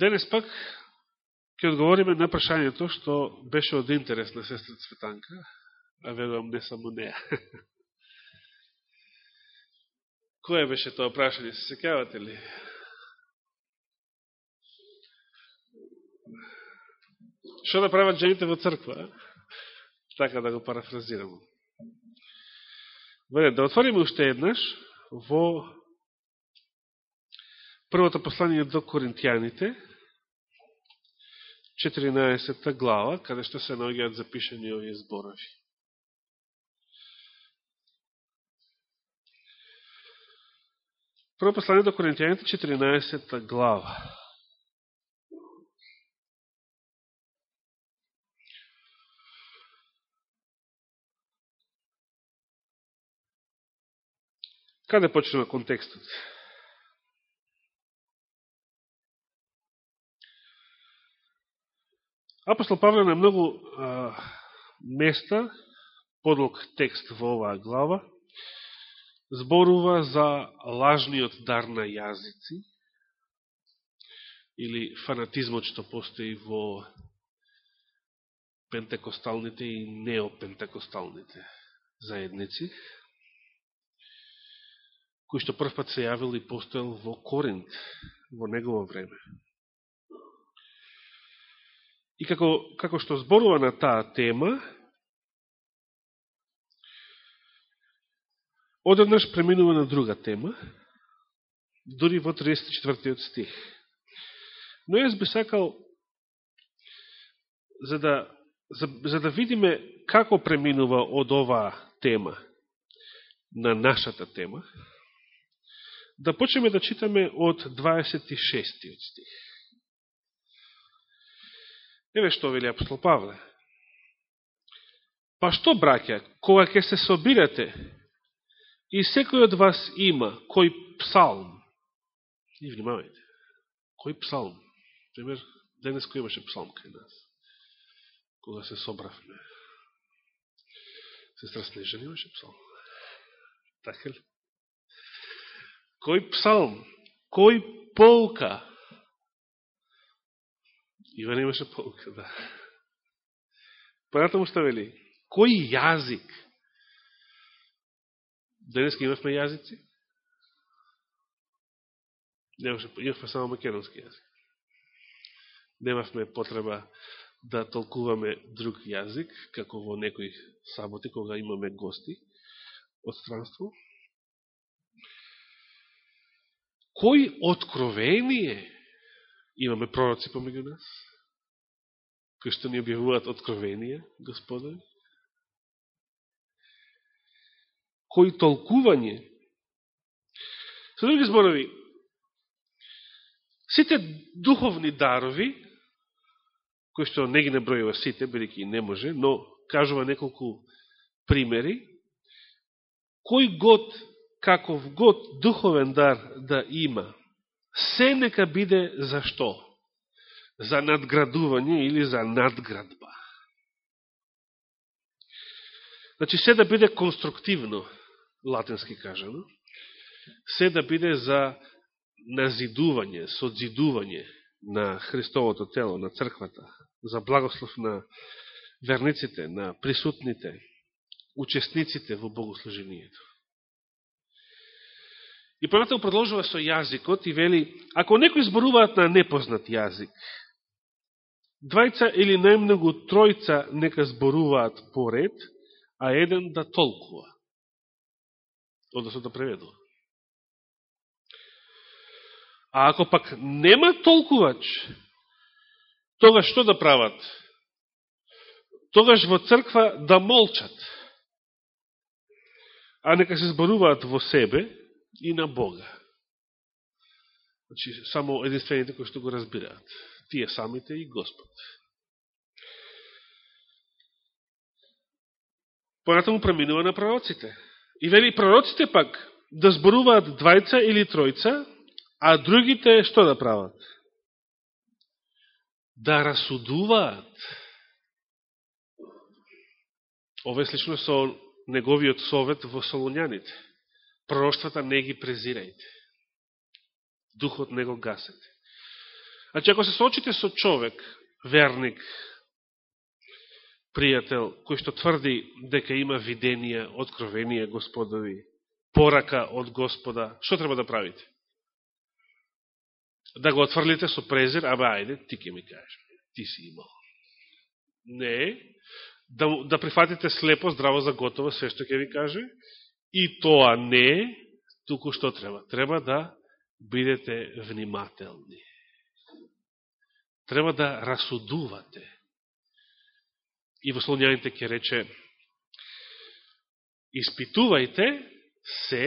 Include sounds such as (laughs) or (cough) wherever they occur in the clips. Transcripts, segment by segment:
Денес пак ќе одговориме на прашањето што беше од интерес на сестра Цветанка, а верувам не само неа. (laughs) Кој беше тоа прашање, се секјавате ли? Што да прават жените во црква? Така да го парафразирам. Веде, да отвориме уште еднаш во првото послание до Коринтијаните, 14 глава, каде што се наоѓаат запишани овие зборови. Прво послание до Коринтијаните, 14 глава. Каде почнува контекстот? Апостол Павле на многу а, места, подлог текст во оваа глава, зборува за лажниот дар на јазици или фанатизмот што постои во пентекосталните и неопентекосталните заедници, кој што прв пат се јавил и постоел во Коринт во негово време. И како, како што зборува на таа тема, одеднаш преминува на друга тема, дури во 34-тиот стих. Но јас би сакал, за да, за, за да видиме како преминува од оваа тема на нашата тема, да почнеме да читаме од 26-тиот стих. Еве што вели апостол Павле. Па што, браќа, кога ќе се собирате и секој од вас има кој псалм, и внимавајте, кој псалм, пример, денес кој имаше псалм кај нас, кога се собравме. Сестра Снежан имаше псалм. Така ли? Кој псалм, кој полка, Иван имаше полка, да. Понатаму што вели? Кој јазик? Денеска имавме јазици? Немаше, имавме само македонски јазик. Немавме потреба да толкуваме друг јазик, како во некои саботи, кога имаме гости од странство. Кој откровение имаме пророци помеѓу нас, кои што ни објавуваат откровение, Господа, кои толкување, со други зборови, сите духовни дарови, кои што не ги набројува сите, бидеќи не може, но кажува неколку примери, кој год, каков год духовен дар да има, се нека биде за што? За надградување или за надградба. Значи, се да биде конструктивно, латински кажано, се да биде за назидување, содзидување на Христовото тело, на црквата, за благослов на верниците, на присутните, учесниците во богослужението. И понатаму продолжува со јазикот и вели, ако некои зборуваат на непознат јазик, двајца или најмногу тројца нека зборуваат поред, а еден да толкува. Односно да преведува. А ако пак нема толкувач, тогаш што да прават? Тогаш во црква да молчат. А нека се зборуваат во себе, и на Бога. Значи, само единствените кои што го разбираат. Тие самите и Господ. Понатаму преминува на пророците. И вели пророците пак да зборуваат двајца или тројца, а другите што да прават? Да расудуваат. Ова е слично со неговиот совет во Солоњаните пророштвата не ги презирајте. Духот не го гасете. Значи, ако се соочите со човек, верник, пријател, кој што тврди дека има виденија, откровение, Господови, порака од Господа, што треба да правите? Да го отврлите со презир, абе, ајде, ти ке ми кажеш, ти си имал. Не, да, да прифатите слепо, здраво за готово, се што ќе ви каже, и тоа не, туку што треба? Треба да бидете внимателни треба да расудувате. И во Слонјаните ќе рече, испитувајте се,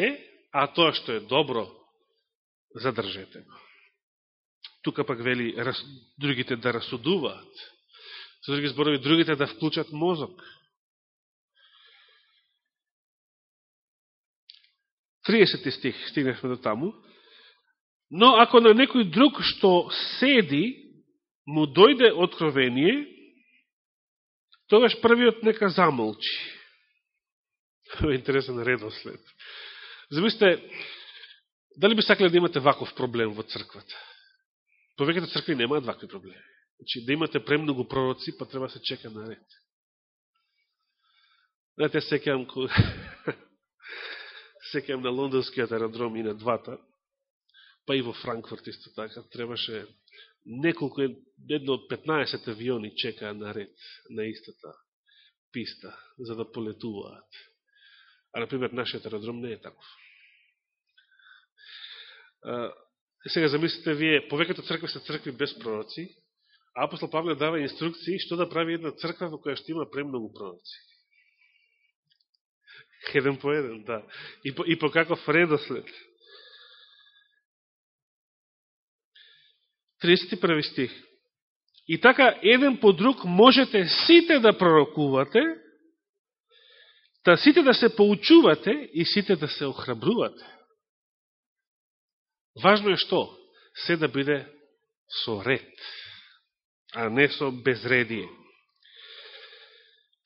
а тоа што е добро, задржете го. Тука пак вели другите да расудуваат. Со други зборови, другите да вклучат мозок. 30 стих, стигнахме до таму. Но ако на некој друг што седи му дојде откровение, тогаш првиот нека замолчи. Това е интересен редослед. Замислите, дали би сакали да имате ваков проблем во црквата? Повеќето цркви немаат вакви проблеми. Значи, да имате премногу пророци, па треба се чека на ред. Знаете, секам, (laughs) секам на лондонскиот аеродром и на двата, па и во Франкфурт исто така, требаше неколку, едно од 15 авиони чекаа на ред на истата писта, за да полетуваат. А, например, нашиот аеродром не е таков. А, сега замислите вие, повеќето цркви се цркви без пророци, а апостол Павле дава инструкции што да прави една црква во која што има премногу пророци. Еден по еден, да. И по, и по каков редослед. Да 31 стих. И така, еден по друг можете сите да пророкувате, та сите да се поучувате и сите да се охрабрувате. Важно е што? Се да биде со ред, а не со безредие.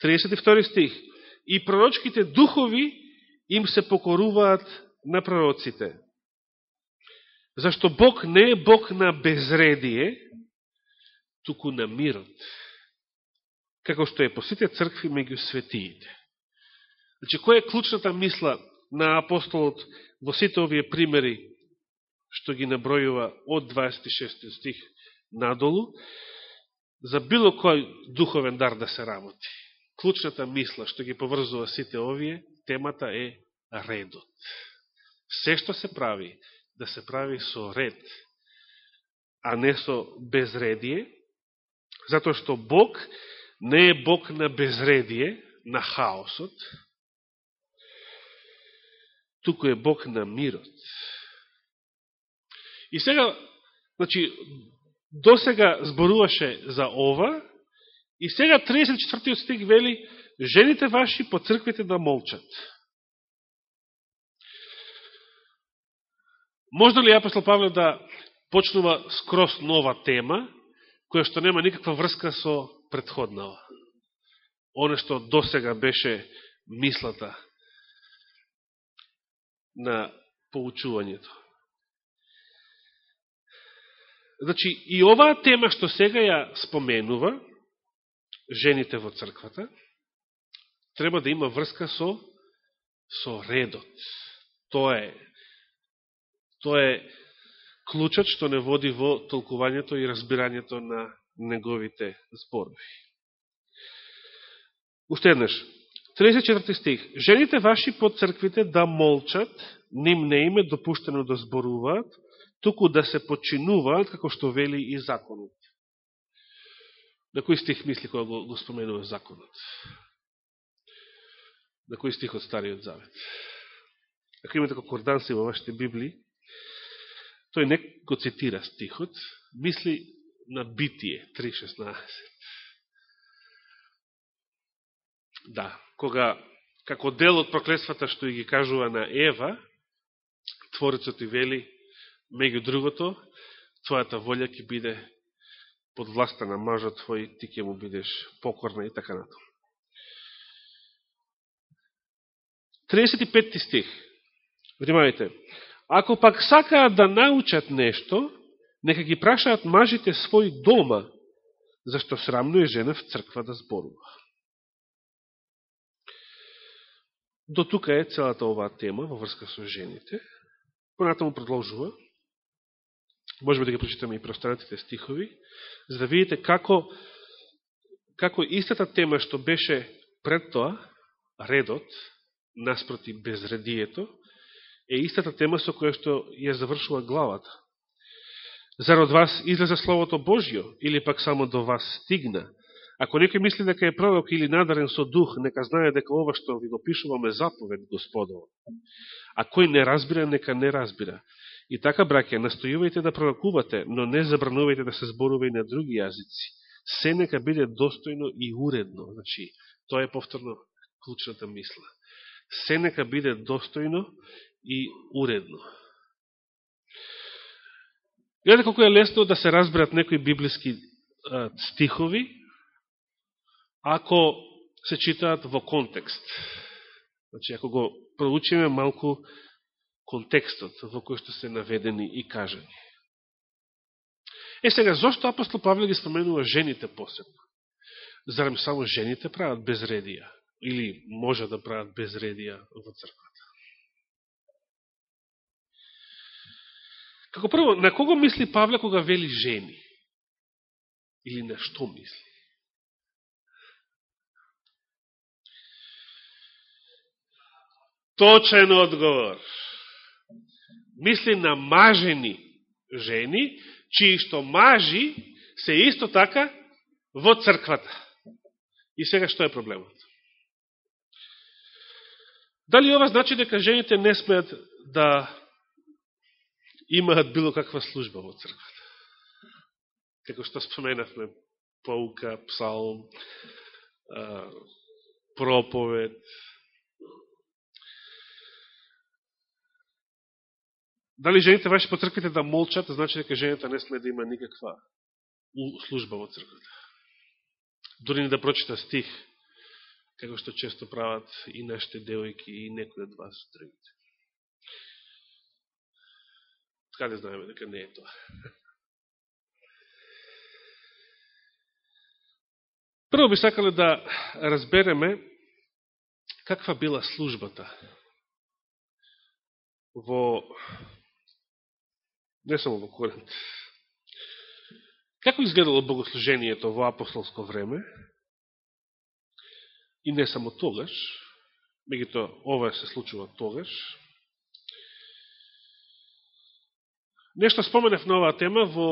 32 стих. И пророчките духови им се покоруваат на пророците, Зашто Бог не е Бог на безредие, туку на мирот. Како што е по сите цркви меѓу светиите. Значи, која е клучната мисла на апостолот во сите овие примери, што ги набројува од 26 стих надолу, за било кој духовен дар да се работи. Клучната мисла што ги поврзува сите овие, темата е редот. Се што се прави, да се прави со ред, а не со безредие, затоа што Бог не е Бог на безредие, на хаосот, туку е Бог на мирот. И сега, значи, до сега зборуваше за ова, и сега 34 стих вели, жените ваши по црквите да молчат. Можна ли апостол Павле да почнува скрос нова тема, која што нема никаква врска со предходнава? Оне што досега беше мислата на поучувањето. Значи, и оваа тема што сега ја споменува, жените во црквата, треба да има врска со, со редот. Тоа е Тоа е клучот што не води во толкувањето и разбирањето на неговите зборови. Уште еднаш, 34 стих. Жените ваши под црквите да молчат, ним не име допуштено да зборуваат, туку да се починуваат, како што вели и законот. На кој стих мисли кога го, го споменува законот? На кој стих од Стариот Завет? Ако имате конкорданси во вашите Библии, Тој не го цитира стихот, мисли на Битие 3.16. Да, кога, како дел од проклесвата што ги кажува на Ева, Творецот и вели, меѓу другото, твојата волја ќе биде под власта на мажот твој, ти ќе му бидеш покорна и така нато. 35 стих. Внимавайте. Ако пак сакаат да научат нешто, Нека ги прашаат мажите свој дома, зашто срамно е жена в црква да зборува. До тука е целата оваа тема во врска со жените. Понатаму продолжува. Можеме да ги прочитаме и простанатите стихови, за да видите како, како истата тема што беше пред тоа, редот, наспроти безредието, е истата тема со која што ја завршува главата. Зар од вас излезе Словото Божјо, или пак само до вас стигна? Ако некој мисли дека е пророк или надарен со дух, нека знае дека ова што ви го пишуваме заповед Господово. А кој не разбира, нека не разбира. И така, браке, настојувајте да пророкувате, но не забранувајте да се зборува и на други јазици. Се нека биде достојно и уредно. Значи, тоа е повторно клучната мисла. Се нека биде достојно и уредно. Гледате колко е лесно да се разберат некои библиски стихови, ако се читаат во контекст. Значи, ако го проучиме малку контекстот во кој што се наведени и кажани. Е сега, зашто апостол Павле ги споменува жените посебно? Зарем само жените прават безредија? Или може да прават безредија во црквата? Како прво, на кого мисли Павле кога вели жени? Или на што мисли? Точен одговор. Мисли на мажени жени, чии што мажи се исто така во црквата. И сега што е проблемот? Дали ова значи дека жените не смеат да имаат било каква служба во црквата? Како што споменавме, паука, псалм, проповед, Дали жените ваши по црквите да молчат, значи дека жената не сме да има никаква служба во црквата. Дори не да прочита стих, како што често прават и нашите девојки и некои од вас другите. Така Каде знаеме дека не е тоа? (laughs) Прво би сакале да разбереме каква била службата во не само во Коринт. Како изгледало богослужението во апостолско време? И не само тогаш, меѓуто ова се случува тогаш. Нешто споменав на оваа тема во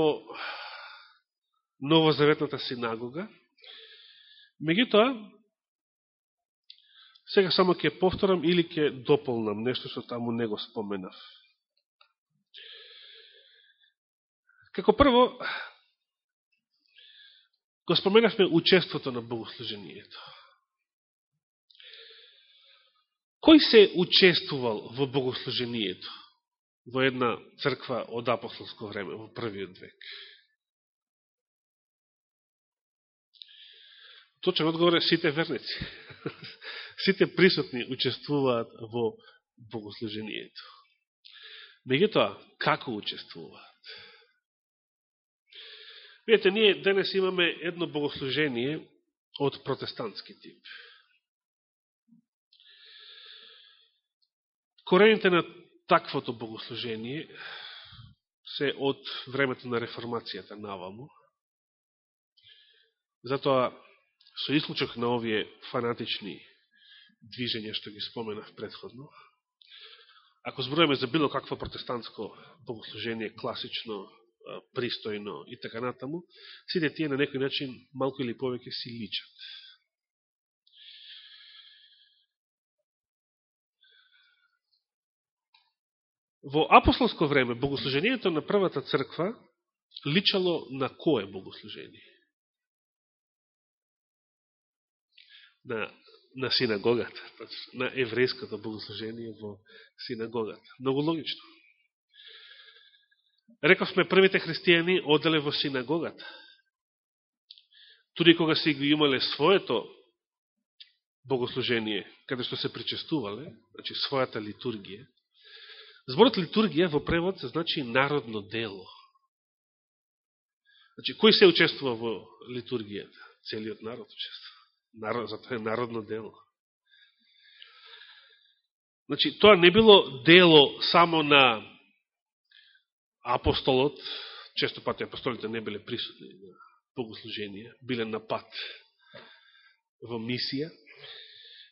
новозаветната синагога. Меѓутоа, сега само ќе повторам или ќе дополнам нешто што таму не го споменав. Како прво, го споменавме учеството на богослужението. Кој се учествувал во богослужението во една црква од апостолско време, во првиот век? Точен одговор е сите верници. (laughs) Сите присутни учествуваат во богослужението. Меѓутоа, како учествуваат? Видете, ние денес имаме едно богослужение од протестантски тип. Корените на таквото богослужение се од времето на реформацијата наваму. Затоа, со исклучок на овие фанатични движења што ги споменав предходно, ако зборуваме за било какво протестантско богослужение, класично, пристојно и така натаму, сите тие на некој начин малко или повеќе си личат. Во апостолско време богослужението на првата црква личало на кое богослужение? На, на синагогата, на еврејското богослужение во синагогата. Много логично. Рековме, првите христијани оделе во синагогата. Туди кога си го имале своето богослужение, каде што се причестувале, значи својата литургија. Зборот литургија во превод се значи народно дело. Значи, кој се учествува во литургијата? Целиот народ учествува. Народ, затоа е народно дело. Значи, тоа не било дело само на апостолот, често пати апостолите не биле присутни на богослужение, биле на пат во мисија,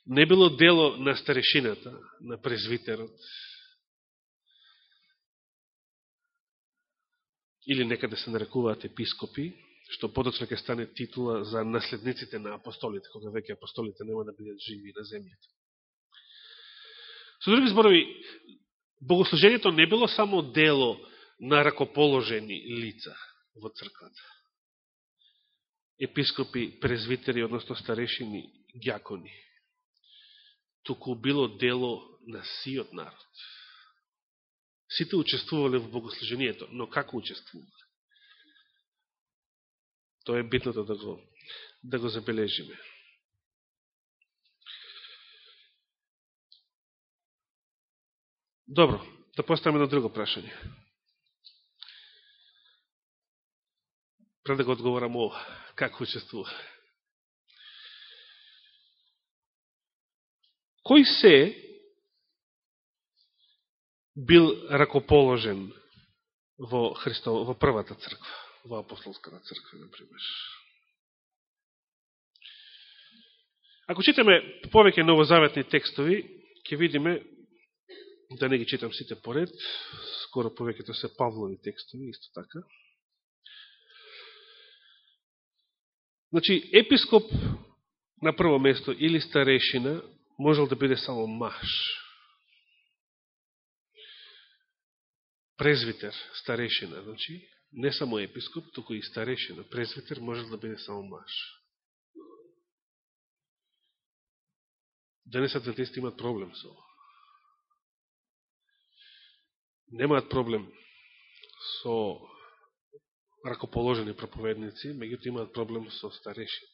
не било дело на старешината, на презвитерот, или некаде да се нарекуваат епископи, што подоцна ќе стане титула за наследниците на апостолите, кога веќе апостолите нема да бидат живи на земјата. Со други зборови, богослужението не било само дело на ракоположени лица во црквата. Епископи, презвитери, односно старешини, гјакони. Туку било дело на сиот народ. Сите учествувале во богослужението, но како учествувале? Тоа е битното да го, да го забележиме. Добро, да поставаме на друго прашање. Пред да го одговорам ова, како учествува. Кој се бил ракоположен во Христово во првата црква, во апостолската црква, да например. Ако читаме повеќе новозаветни текстови, ќе видиме, да не ги читам сите поред, скоро повеќето се Павлови текстови, исто така. Значи, епископ на прво место или старешина можел да биде само маш. презвитер, старешина, значи, не само епископ, туку и старешина. Презвитер можел да биде само маш. Денес адвентисти имат проблем со ова. Немаат проблем со ракоположени проповедници, меѓуто имаат проблем со стареши.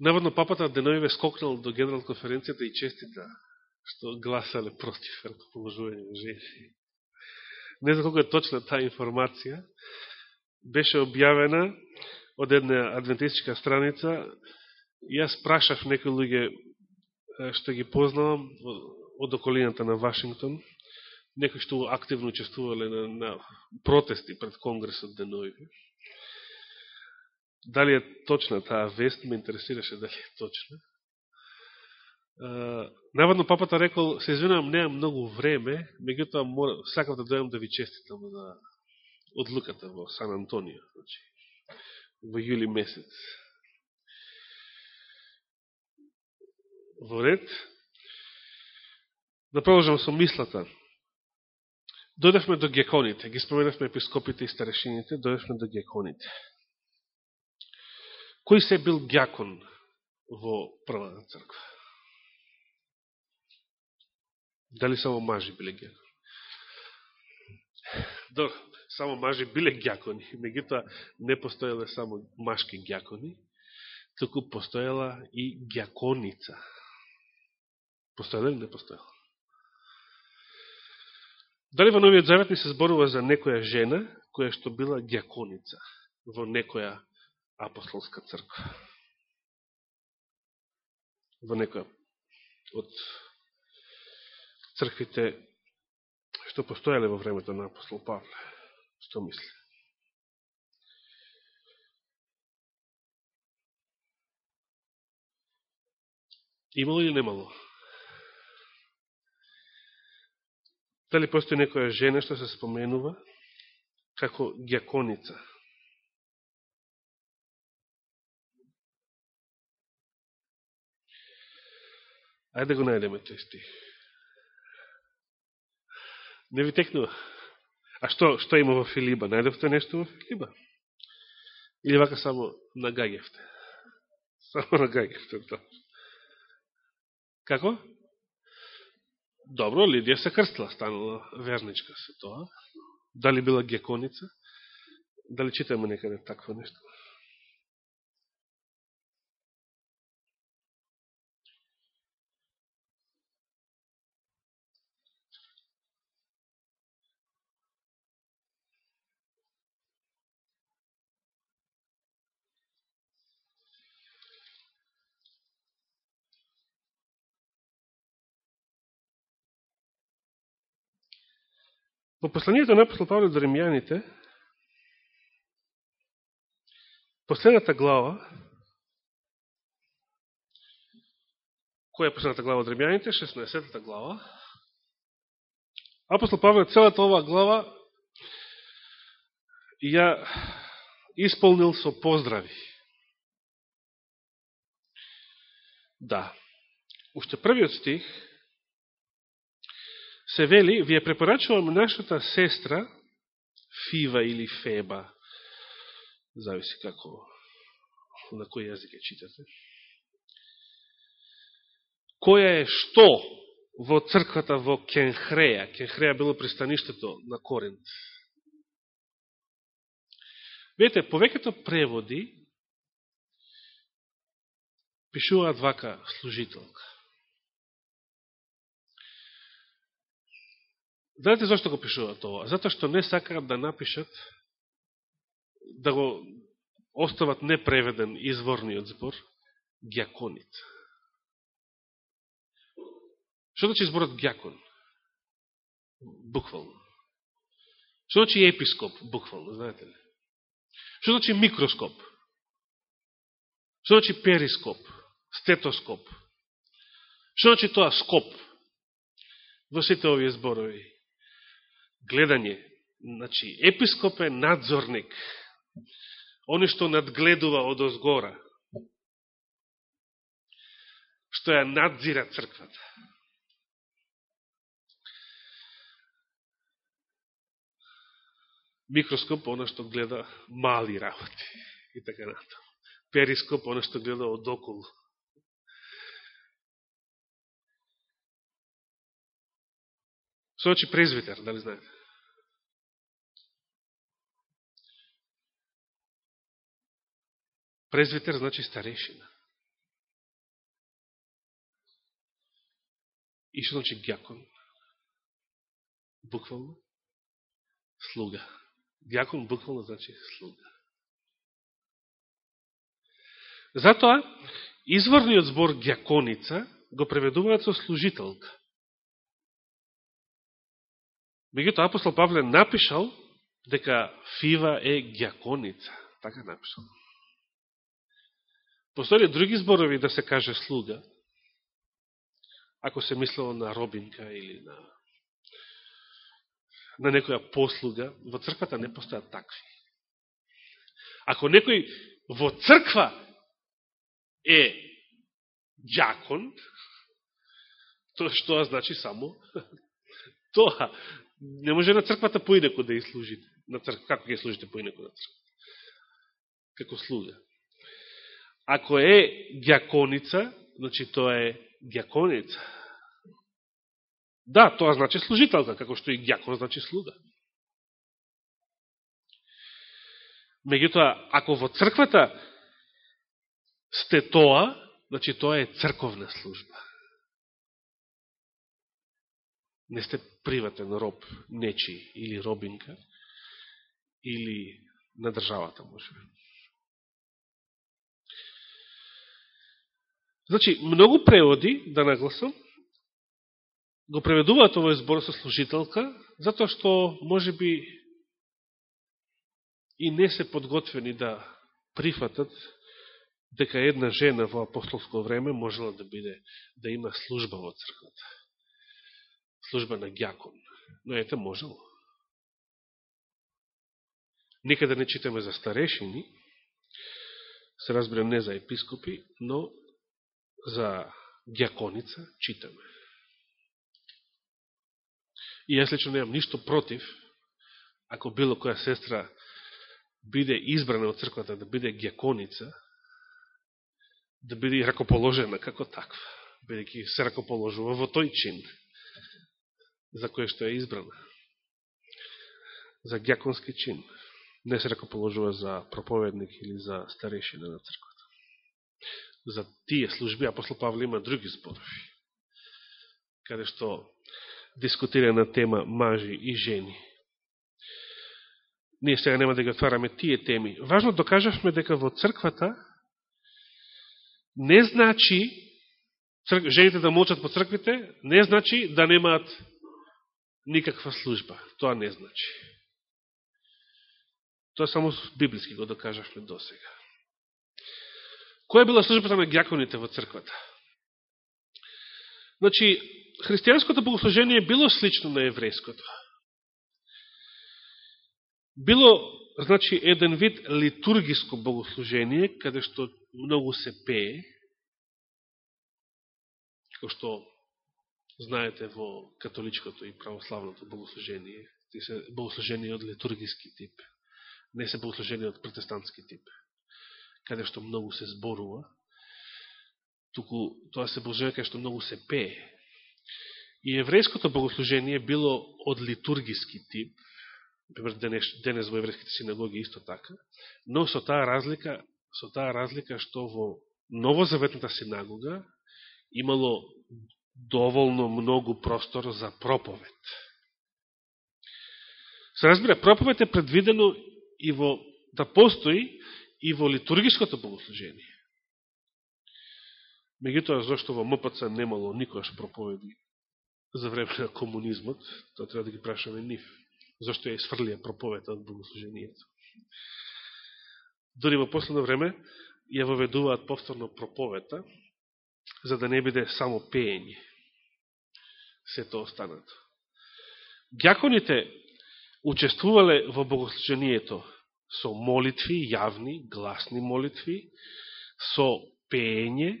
Наводно папата Деноиве скокнал до генерал конференцијата и честита што гласале против ракоположување на жени. Не знам колко е точна таа информација. Беше објавена од една адвентистичка страница. Јас прашав некои луѓе што ги познавам од околината на Вашингтон, некои што активно учествувале на, на протести пред Конгресот Деноиви. Дали е точна таа вест, ме интересираше дали е точна наводно папата рекол, се извинувам, неам многу време, меѓутоа сакав да дојам да ви честитам за одлуката во Сан Антонио, значи, во јули месец. Во ред, да продолжам со мислата. Дојдевме до геконите, ги споменавме епископите и старешините, дојдевме до геконите. Кој се бил гјакон во првата црква? Дали само мажи биле гјакони? Добро, само мажи биле гјакони, меѓутоа не постоеле само машки гјакони, туку постоела и гјаконица. Постоела или не постоела? Дали во Новиот Завет ни се зборува за некоја жена, која што била дјаконица во некоја апостолска црква? Во некоја од црквите што постојале во времето на апостол Павле. Што мисли? Имало или немало? Дали постои некоја жена што се споменува како гјаконица? Ајде го најдеме тој стих. Не ви текнува. А што, што има во Филиба? Најдовте нешто во Филиба? Или вака само нагагевте? (laughs) Само нагагевте тоа. Како? Добро, Лидија се крстила, станала верничка се тоа. Дали била геконица? Дали читаме некаде такво нешто? Во посланието на апостол Павле до римјаните, последната глава, која е последната глава од римјаните? 16 глава. Апостол Павле целата оваа глава ја исполнил со поздрави. Да. Уште првиот стих се вели, ви ја препорачувам нашата сестра Фива или Феба, зависи како, на кој јазик ја читате, која е што во црквата во Кенхреја. Кенхреја било пристаништето на Коринт. Вете, повеќето преводи пишуваат вака служителка. Знаете зашто го пишуваат ова? Затоа што не сакаат да напишат, да го остават непреведен изворниот збор, гјаконит. Што значи зборот гјакон? Буквално. Што значи епископ? Буквално, знаете ли? Што значи микроскоп? Што значи перископ? Стетоскоп? Што значи тоа скоп? Во сите овие зборови гледање. Значи, епископ е надзорник. Они што надгледува од озгора. Што ја надзира црквата. Микроскоп, оно што гледа мали работи. И така натаму. Перископ, оно што гледа од околу. Сочи презвитер, дали знаете? Презвитер значи старешина. И што значи дјакон? Буквално? Слуга. Дјакон буквално значи слуга. Затоа, изворниот збор дјаконица го преведуваат со служителка. Меѓуто, апостол Павле напишал дека Фива е гјаконица. Така напишал. Постои други зборови да се каже слуга, ако се мислило на робинка или на на некоја послуга, во црквата не постојат такви. Ако некој во црква е джакон, тоа што значи само (laughs) тоа. Не може на црквата поинеко да ја служите. На црква, како ќе служите поинеко на црква, Како слуга. Ако е гјаконица, значи тоа е гјаконица. Да, тоа значи служителка, како што и гјакон значи слуга. Меѓутоа, ако во црквата сте тоа, значи тоа е црковна служба. Не сте приватен роб, нечи или робинка, или на државата, може би. Значи, многу преводи, да нагласам, го преведуваат овој збор со служителка, затоа што, може би, и не се подготвени да прифатат дека една жена во апостолско време можела да биде, да има служба во црквата. Служба на гјакон. Но ете, можело. Никаде не читаме за старешини, се разбира не за епископи, но за гјаконица читаме. И јас лично немам ништо против, ако било која сестра биде избрана од црквата да биде гјаконица, да биде ракоположена како таква, бидеќи се ракоположува во тој чин за кој што е избрана. За гјаконски чин. Не се ракоположува за проповедник или за старешина на црквата за тие служби, апостол Павле има други зборови, каде што дискутира на тема мажи и жени. Ние сега нема да ги отвараме тие теми. Важно докажавме дека во црквата не значи жените да молчат по црквите, не значи да немаат никаква служба. Тоа не значи. Тоа само библиски го докажавме до сега. Која била службата на гјаконите во црквата? Значи, христијанското богослужение било слично на еврејското. Било, значи, еден вид литургиско богослужение, каде што многу се пее, како што знаете во католичкото и православното богослужение, ти се богослужение од литургиски тип, не се богослужение од протестантски тип, каде што многу се зборува, туку тоа се божува каде што многу се пее. И еврејското богослужение било од литургиски тип, пример денес, денес во еврејските синагоги исто така, но со таа разлика, со таа разлика што во новозаветната синагога имало доволно многу простор за проповед. Се разбира, проповед е предвидено и во да постои и во литургиското богослужение. Меѓутоа, зашто во МПЦ немало никојаш проповеди за време на комунизмот, тоа треба да ги прашаме нив. Зашто ја изфрлија проповета од богослужението. Дори во последно време ја воведуваат повторно проповета, за да не биде само пеење. Сето останато. Гјаконите учествувале во богослужението со молитви, јавни, гласни молитви, со пеење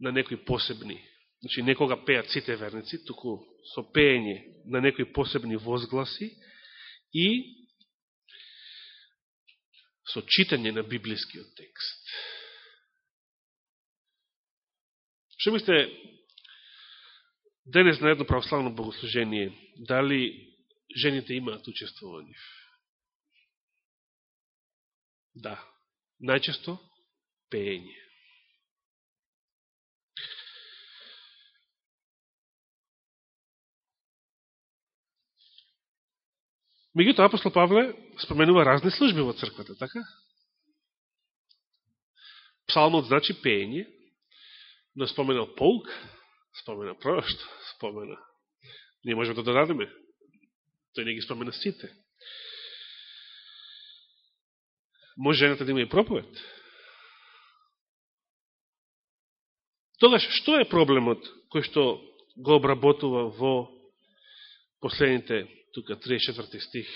на некои посебни. Значи, некога пеат сите верници, туку со пеење на некои посебни возгласи и со читање на библискиот текст. Што мислите, денес на едно православно богослужение, дали жените имаат учество во нив? Да. Најчесто пеење. Меѓутоа апостол Павле споменува разни служби во црквата, така? Псалмот значи пеење, но спомена полк, спомена прошт, спомена. Ние можеме да додадеме. Тој не ги спомена сите. Може жената да има и проповед. Тогаш, што е проблемот кој што го обработува во последните, тука 34 стих,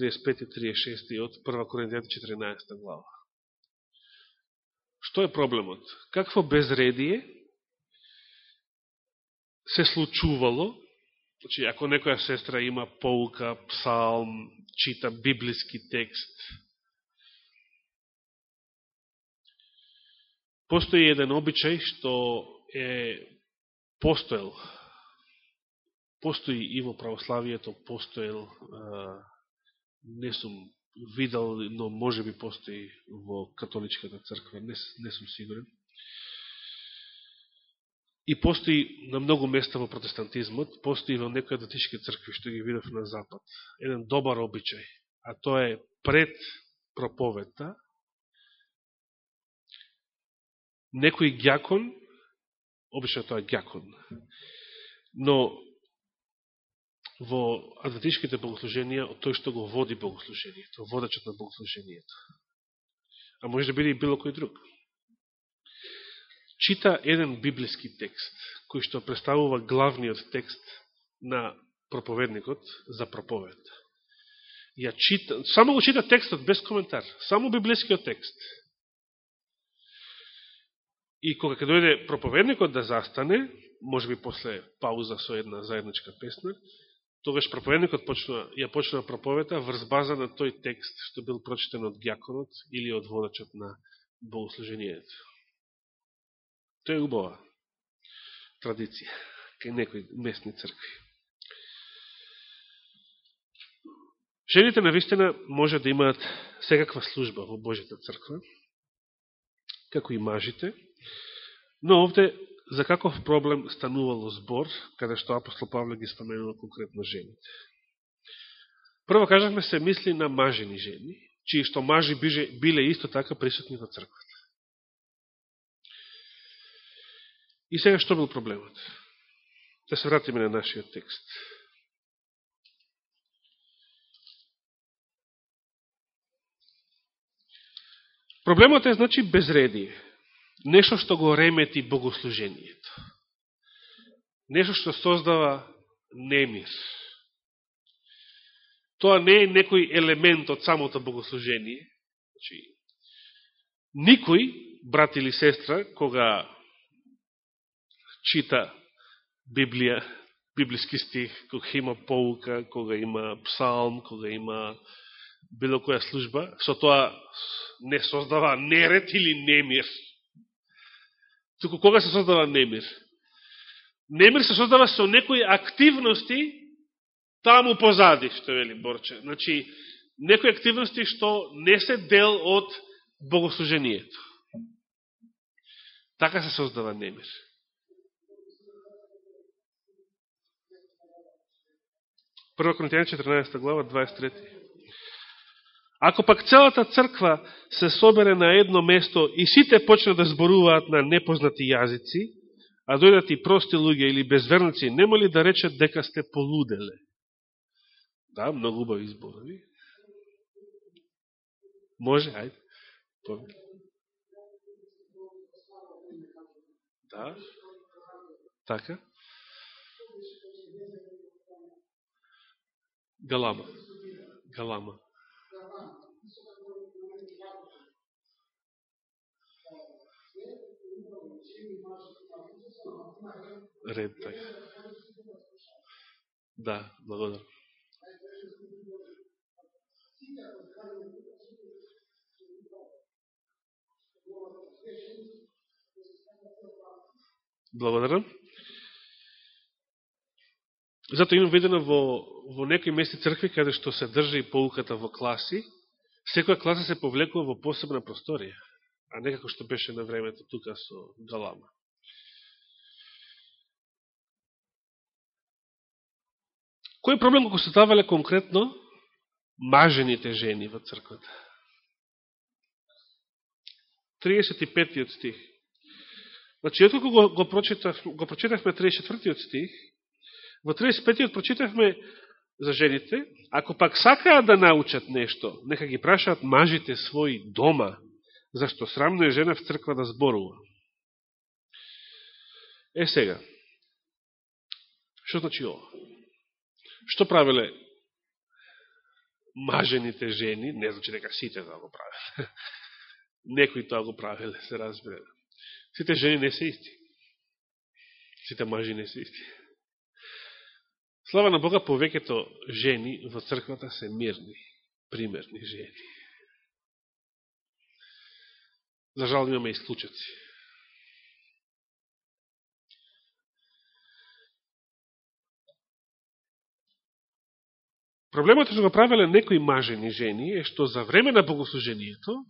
35 и 36 од 1 Коринтијата 14 глава? Што е проблемот? Какво безредие се случувало, значи, ако некоја сестра има поука, псалм, чита библиски текст, постои еден обичај што е постоел, постои и во православието, постоел, не сум видал, но може би постои во католичката црква, не, не сум сигурен. И постои на многу места во протестантизмот, постои во некои датишки цркви, што ги видов на запад. Еден добар обичај, а тоа е пред проповета, некој гјакон, обично тоа е гјакон, но во адвентишките богослуженија од тој што го води богослужението, водачот на богослужението. А може да биде и било кој друг. Чита еден библиски текст, кој што представува главниот текст на проповедникот за проповед. Ја чита, само го чита текстот без коментар, само библискиот текст. И кога ќе дојде проповедникот да застане, може би после пауза со една заедничка песна, тогаш проповедникот почна, ја почна проповета врз база на тој текст што бил прочитен од гјаконот или од водачот на богослужението. Тој е убава традиција кај некои местни цркви. Жените на вистина може да имаат секаква служба во Божјата црква, како и мажите, но овде за каков проблем станувало збор, каде што апостол Павле ги споменува конкретно жените. Прво кажахме се мисли на мажени жени, чии што мажи биже биле исто така присутни во црквата. И сега што бил проблемот? Да се вратиме на нашиот текст. Проблемот е, значи, безредие. Нешто што го ремети богослужението. Нешто што создава немир. Тоа не е некој елемент од самото богослужение. Значи, никој, брат или сестра, кога чита Библија, библиски стих, кога има поука, кога има псалм, кога има било која служба, со тоа не создава неред или немир. Туку кога се создава немир? Немир се создава со некои активности таму позади, што вели Борче. Значи, некои активности што не се дел од богослужението. Така се создава немир. Прва Коринтијан 14 глава 23. Ако пак целата црква се собере на едно место и сите почнат да зборуваат на непознати јазици, а дојдат и прости луѓе или безверници, нема ли да речат дека сте полуделе? Да, многу убави зборови. Може, ајде. Да. Така. Галама. Галама. Ред, така. Да, благодарам. Благодарам. Зато имам видено во, во некои мести цркви, каде што се држи полуката во класи, секоја класа се повлекува во посебна просторија, а некако што беше на времето тука со галама. Кој проблем го констатавале конкретно мажените жени во црквата? 35 стих. Значи, откако го, го, прочитав, го прочитавме 34 стих, во 35 прочитавме за жените, ако пак сакаат да научат нешто, нека ги прашаат мажите своји дома, зашто срамно е жена в црква да зборува. Е сега, што значи ова? Што правеле мажените жени, не значи дека сите тоа го правеле. (laughs) Некои тоа го правеле, се разбере. Сите жени не се исти. Сите мажи не се исти. Слава на Бога, повеќето жени во црквата се мирни, примерни жени. За жал имаме исклучаци. Проблемот што го правеле некои мажени жени е што за време на богослужението,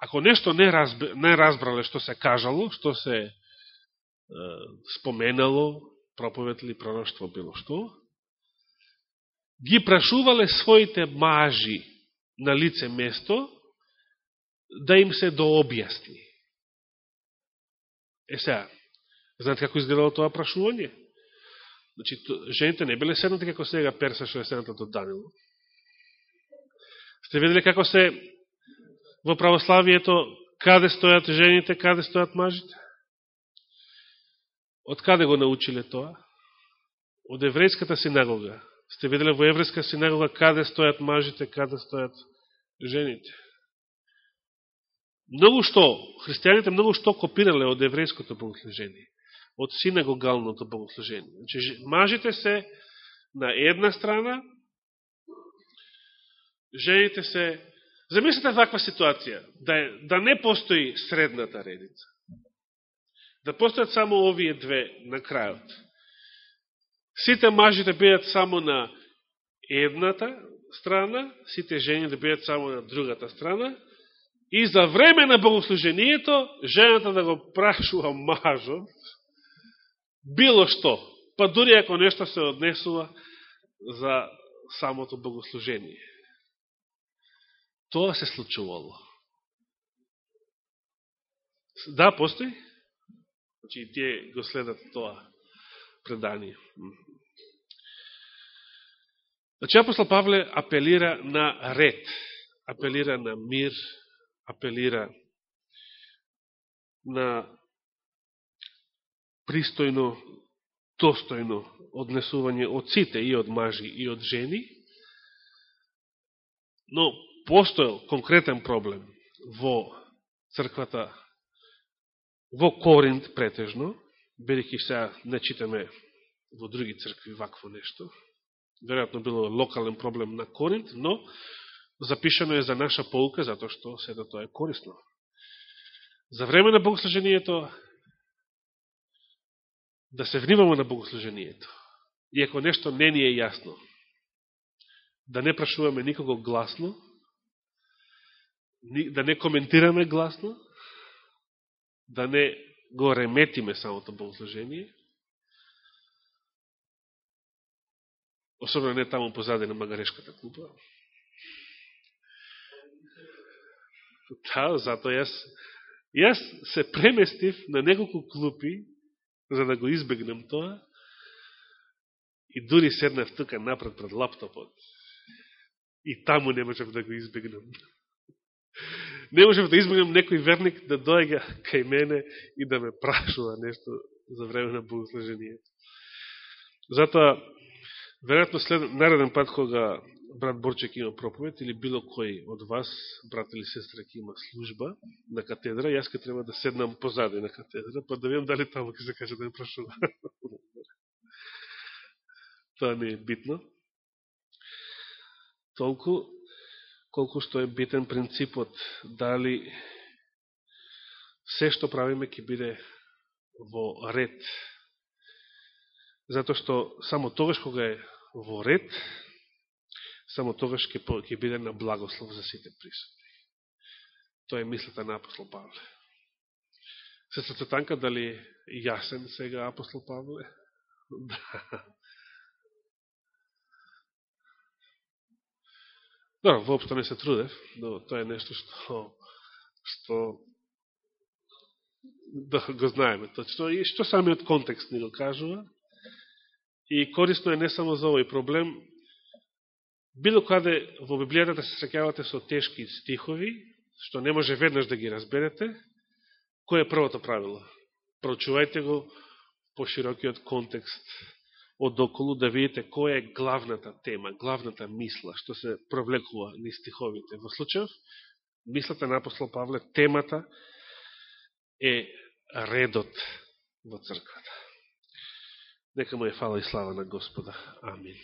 ако нешто не, разб... не разбрале што се кажало, што се е, споменало, проповед или пророќство, било што, ги прашувале своите мажи на лице место да им се дообјасни. Е сега, знаете како изгледало тоа прашување? Значи, жените не биле седнати како сега Перса што е седната до Данило. Сте видели како се во православието каде стојат жените, каде стојат мажите? Од каде го научиле тоа? Од еврејската синагога. Сте виделе во еврејска синагога каде стојат мажите, каде стојат жените. Многу што, христијаните многу што копирале од еврејското богослужение, од синагогалното богослужение. Значи, мажите се на една страна, жените се... Замислите ваква ситуација, да, да не постои средната редица. Да постојат само овие две на крајот Сите мажи да бидат само на едната страна, сите жени да бидат само на другата страна, и за време на богослужението, жената да го прашува мажот, било што, па дури ако нешто се однесува за самото богослужение. Тоа се случувало. Да, постои? Значи, тие го следат тоа. предание. Значи, апостол Павле апелира на ред, апелира на мир, апелира на пристојно, достојно однесување од сите, и од мажи, и од жени, но постоел конкретен проблем во црквата, во Коринт претежно, бидеќи сега не читаме во други цркви вакво нешто, веројатно било локален проблем на Коринт, но запишано е за наша полка, затоа што сето тоа е корисно. За време на богослужението, да се внимаме на богослужението. И ако нешто не ни е јасно, да не прашуваме никого гласно, да не коментираме гласно, да не го реметиме самото богослужение, особено не таму позади на Магарешката купа. Да, затоа јас, јас се преместив на неколку клупи, за да го избегнем тоа, и дури седнав тука напред пред лаптопот. И таму не можев да го избегнем. (laughs) Не можев да избегнем некој верник да дојга кај мене и да ме прашува нешто за време на богослужението. Затоа, веројатно след нареден пат кога брат Борчек има проповед или било кој од вас, брат или сестра, ќе има служба на катедра, јас ке треба да седнам позади на катедра, па да видам дали таму ке се каже да ме прашува. (laughs) Тоа не е битно. Толку, колку што е битен принципот, дали се што правиме ќе биде во ред. Затоа што само тогаш кога е во ред, само тогаш ќе, ќе биде на благослов за сите присутни. Тоа е мислата на апостол Павле. Сестрата Танка, дали јасен сега апостол Павле? (laughs) Да. Да, воопшто не се трудев, но тоа е нешто што, што да го знаеме точно и што самиот контекст ни го кажува. И корисно е не само за овој проблем, било каде во Библијата да се срекавате со тешки стихови, што не може веднаш да ги разберете, кој е првото правило? Прочувајте го по широкиот контекст од околу да видите која е главната тема, главната мисла, што се провлекува ни стиховите. Во случајов, мислата на апостол Павле, темата е редот во црквата. Нека му е фала и слава на Господа. Амин.